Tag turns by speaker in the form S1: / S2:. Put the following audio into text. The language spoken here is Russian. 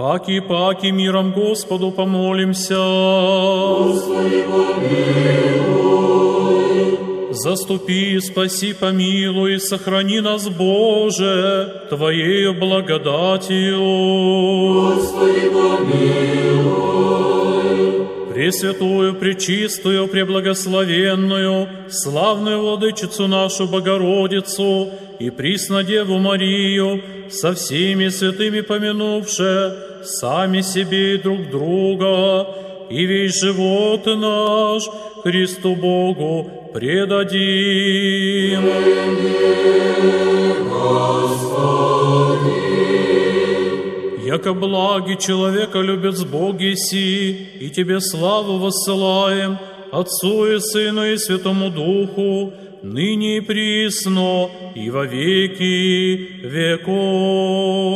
S1: Паки, паки, миром Господу помолимся.
S2: Господи,
S1: Заступи, спаси, помилуй, сохрани нас, Боже, Твоею благодатью.
S2: Господи, помилуй.
S1: Пресвятую, Пречистую, Преблагословенную, славную Владычицу нашу Богородицу и Приснодеву Марию, со всеми святыми помянувши, сами себе и друг друга, и весь живот наш Христу Богу предадим. Яко благи человека любят с Боги си, и Тебе славу воссылаем, Отцу и Сыну и Святому Духу, ныне и присно, и во веки веков.